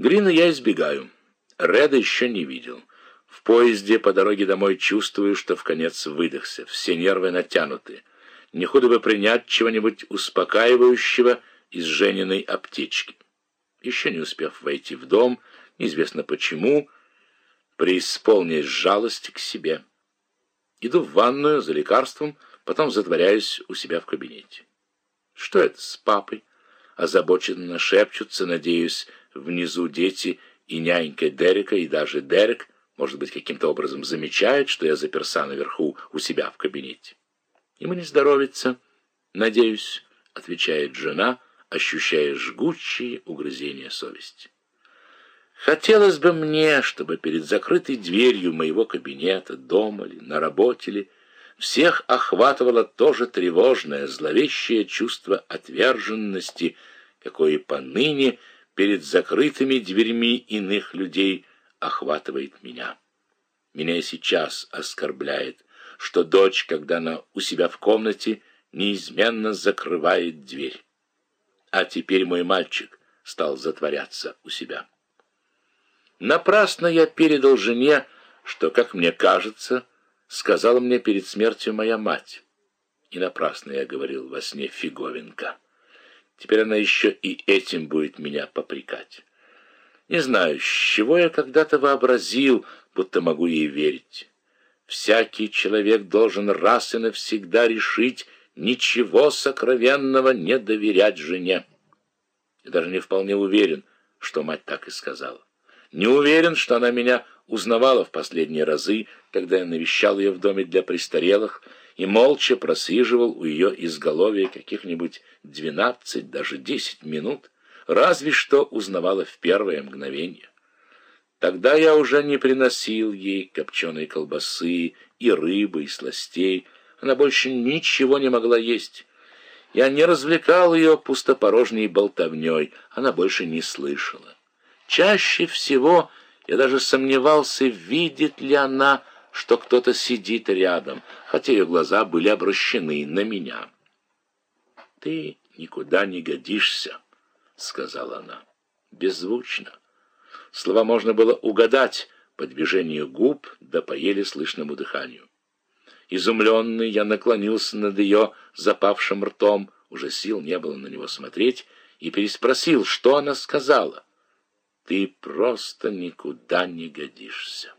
Грина я избегаю. Реда еще не видел. В поезде по дороге домой чувствую, что в конец выдохся. Все нервы натянуты. Не худо бы принять чего-нибудь успокаивающего из Жениной аптечки. Еще не успев войти в дом, неизвестно почему, преисполняясь жалости к себе. Иду в ванную за лекарством, потом затворяюсь у себя в кабинете. Что это с папой? Озабоченно шепчутся, надеюсь, внизу дети и нянька Дерека, и даже Дерек, может быть, каким-то образом замечает, что я заперса наверху у себя в кабинете. Ему не здоровится, надеюсь, отвечает жена, ощущая жгучие угрызения совести. Хотелось бы мне, чтобы перед закрытой дверью моего кабинета, дома ли, на работе ли, всех охватывало тоже тревожное, зловещее чувство отверженности, какое поныне перед закрытыми дверьми иных людей охватывает меня. Меня и сейчас оскорбляет, что дочь, когда она у себя в комнате, неизменно закрывает дверь. А теперь мой мальчик стал затворяться у себя. Напрасно я передал жене, что, как мне кажется, сказала мне перед смертью моя мать. И напрасно я говорил во сне Фиговенко. Теперь она еще и этим будет меня попрекать. Не знаю, с чего я когда-то вообразил, будто могу ей верить. Всякий человек должен раз и навсегда решить ничего сокровенного не доверять жене. Я даже не вполне уверен, что мать так и сказала. Не уверен, что она меня узнавала в последние разы, когда я навещал ее в доме для престарелых и молча просиживал у ее изголовья каких-нибудь двенадцать, даже десять минут, разве что узнавала в первое мгновение. Тогда я уже не приносил ей копченой колбасы и рыбы, и сластей. Она больше ничего не могла есть. Я не развлекал ее пустопорожней болтовней, она больше не слышала. Чаще всего я даже сомневался, видит ли она, что кто-то сидит рядом, хотя ее глаза были обращены на меня. «Ты никуда не годишься», — сказала она, беззвучно. Слова можно было угадать по движению губ да по еле слышному дыханию. Изумленный я наклонился над ее запавшим ртом, уже сил не было на него смотреть, и переспросил, что она сказала. «Ты просто никуда не годишься».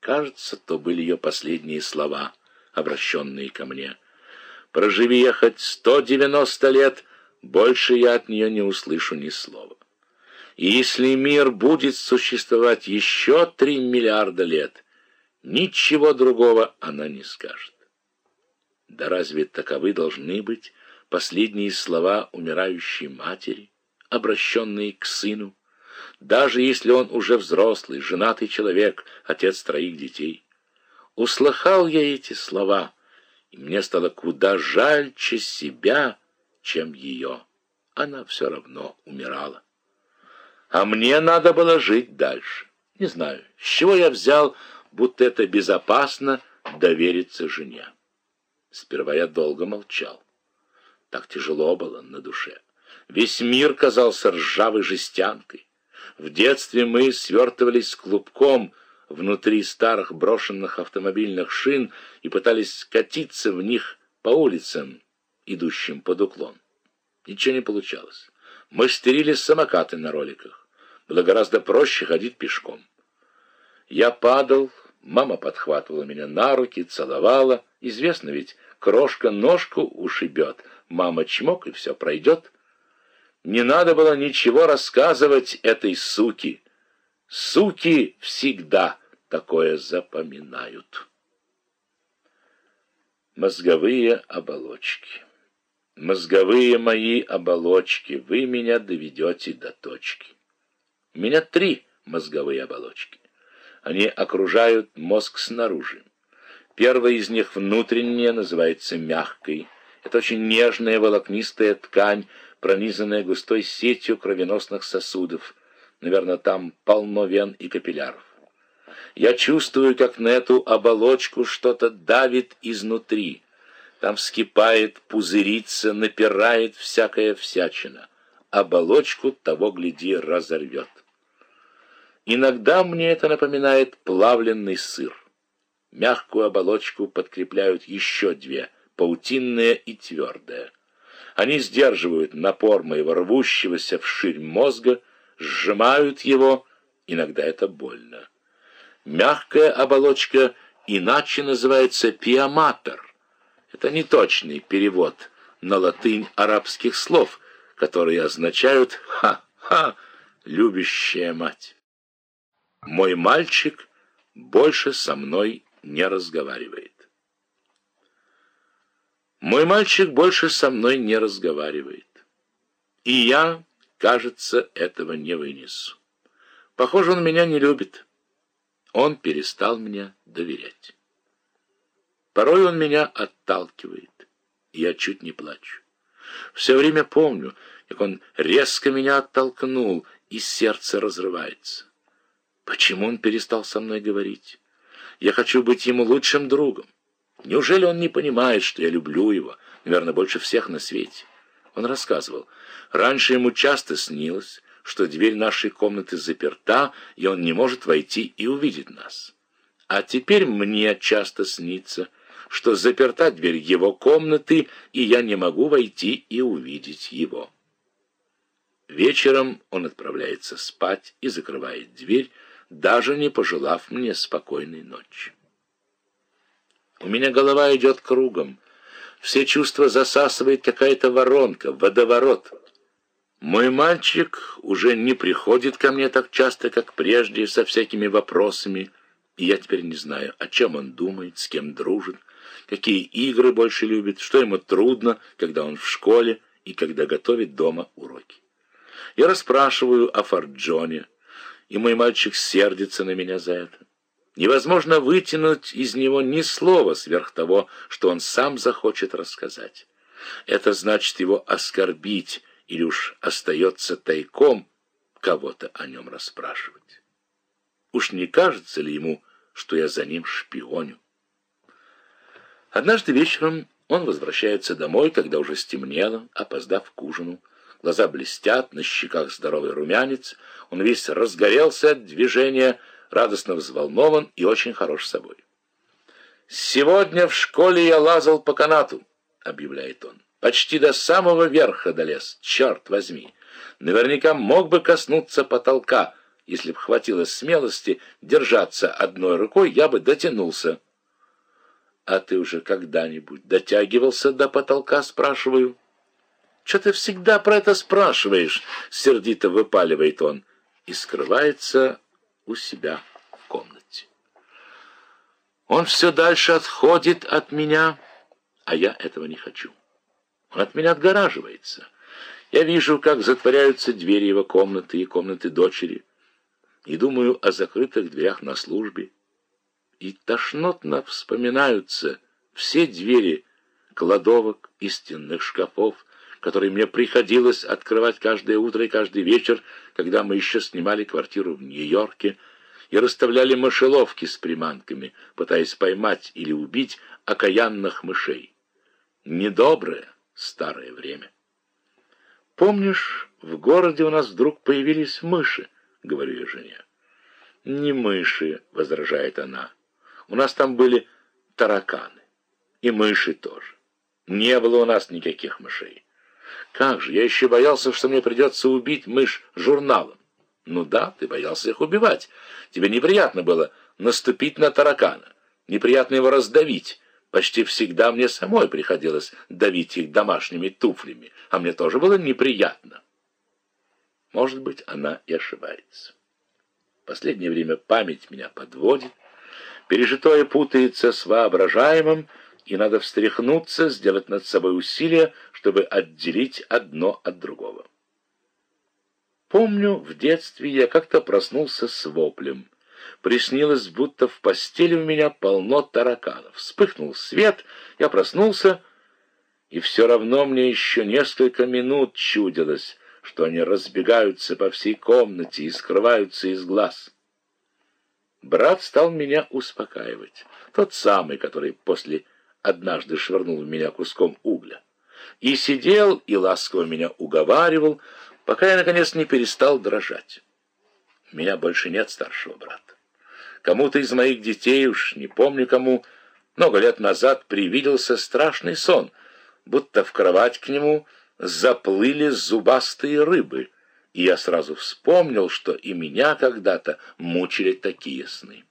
Кажется, то были ее последние слова, обращенные ко мне. «Проживи я хоть сто девяносто лет, больше я от нее не услышу ни слова». И если мир будет существовать еще три миллиарда лет, ничего другого она не скажет. Да разве таковы должны быть последние слова умирающей матери, обращенные к сыну, даже если он уже взрослый, женатый человек, отец троих детей? Услыхал я эти слова, и мне стало куда жальче себя, чем ее. Она все равно умирала. А мне надо было жить дальше. Не знаю, с чего я взял, будто это безопасно довериться жене. Сперва я долго молчал. Так тяжело было на душе. Весь мир казался ржавой жестянкой. В детстве мы свертывались клубком внутри старых брошенных автомобильных шин и пытались катиться в них по улицам, идущим под уклон. Ничего не получалось. Мастерили самокаты на роликах. Было гораздо проще ходить пешком. Я падал, мама подхватывала меня на руки, целовала. Известно ведь, крошка ножку ушибет, мама чмок, и все пройдет. Не надо было ничего рассказывать этой суки. Суки всегда такое запоминают. Мозговые оболочки. Мозговые мои оболочки, вы меня доведете до точки. У меня три мозговые оболочки. Они окружают мозг снаружи. Первая из них внутренняя, называется мягкой. Это очень нежная волокнистая ткань, пронизанная густой сетью кровеносных сосудов. Наверное, там полно вен и капилляров. Я чувствую, как на эту оболочку что-то давит изнутри. Там вскипает, пузырится, напирает всякая всячина. оболочку того, гляди, разорвет. Иногда мне это напоминает плавленный сыр. Мягкую оболочку подкрепляют еще две, паутинная и твердая. Они сдерживают напор моего рвущегося вширь мозга, сжимают его, иногда это больно. Мягкая оболочка иначе называется пиаматер. Это неточный перевод на латынь арабских слов, которые означают «ха-ха, любящая мать». Мой мальчик больше со мной не разговаривает. Мой мальчик больше со мной не разговаривает. И я, кажется, этого не вынесу. Похоже, он меня не любит. Он перестал мне доверять. Порой он меня отталкивает, и я чуть не плачу. Все время помню, как он резко меня оттолкнул, и сердце разрывается. Почему он перестал со мной говорить? Я хочу быть ему лучшим другом. Неужели он не понимает, что я люблю его, наверное, больше всех на свете? Он рассказывал, раньше ему часто снилось, что дверь нашей комнаты заперта, и он не может войти и увидеть нас. А теперь мне часто снится, что заперта дверь его комнаты, и я не могу войти и увидеть его. Вечером он отправляется спать и закрывает дверь, даже не пожелав мне спокойной ночи. У меня голова идет кругом. Все чувства засасывает какая-то воронка, водоворот. Мой мальчик уже не приходит ко мне так часто, как прежде, со всякими вопросами, и я теперь не знаю, о чем он думает, с кем дружит, какие игры больше любит, что ему трудно, когда он в школе и когда готовит дома уроки. Я расспрашиваю о Форджоне, и мой мальчик сердится на меня за это. Невозможно вытянуть из него ни слова сверх того, что он сам захочет рассказать. Это значит его оскорбить, или уж остается тайком кого-то о нем расспрашивать. Уж не кажется ли ему, что я за ним шпионю? Однажды вечером он возвращается домой, когда уже стемнело, опоздав к ужину. Глаза блестят, на щеках здоровый румянец. Он весь разгорелся от движения, радостно взволнован и очень хорош собой. «Сегодня в школе я лазал по канату», — объявляет он. «Почти до самого верха долез, черт возьми. Наверняка мог бы коснуться потолка. Если б хватило смелости держаться одной рукой, я бы дотянулся». «А ты уже когда-нибудь дотягивался до потолка?» — спрашиваю. «Че ты всегда про это спрашиваешь?» — сердито выпаливает он и скрывается у себя в комнате. Он все дальше отходит от меня, а я этого не хочу. Он от меня отгораживается. Я вижу, как затворяются двери его комнаты и комнаты дочери, и думаю о закрытых дверях на службе. И тошнотно вспоминаются все двери кладовок и стенных шкафов, которые мне приходилось открывать каждое утро и каждый вечер, когда мы еще снимали квартиру в Нью-Йорке и расставляли мышеловки с приманками, пытаясь поймать или убить окаянных мышей. Недоброе старое время. «Помнишь, в городе у нас вдруг появились мыши?» — говорю я жене. «Не мыши», — возражает она. «У нас там были тараканы. И мыши тоже. Не было у нас никаких мышей. Как же, я еще боялся, что мне придется убить мышь журналом. Ну да, ты боялся их убивать. Тебе неприятно было наступить на таракана. Неприятно его раздавить. Почти всегда мне самой приходилось давить их домашними туфлями, а мне тоже было неприятно. Может быть, она и ошибается. Последнее время память меня подводит, пережитое путается с воображаемым, и надо встряхнуться, сделать над собой усилия, чтобы отделить одно от другого. Помню, в детстве я как-то проснулся с воплем. Приснилось, будто в постели у меня полно тараканов. Вспыхнул свет, я проснулся, и все равно мне еще несколько минут чудилось, что они разбегаются по всей комнате и скрываются из глаз. Брат стал меня успокаивать, тот самый, который после однажды швырнул в меня куском угля. И сидел, и ласково меня уговаривал, пока я, наконец, не перестал дрожать. Меня больше нет старшего брата. Кому-то из моих детей, уж не помню кому, много лет назад привиделся страшный сон, будто в кровать к нему заплыли зубастые рыбы, и я сразу вспомнил, что и меня когда-то мучили такие сны.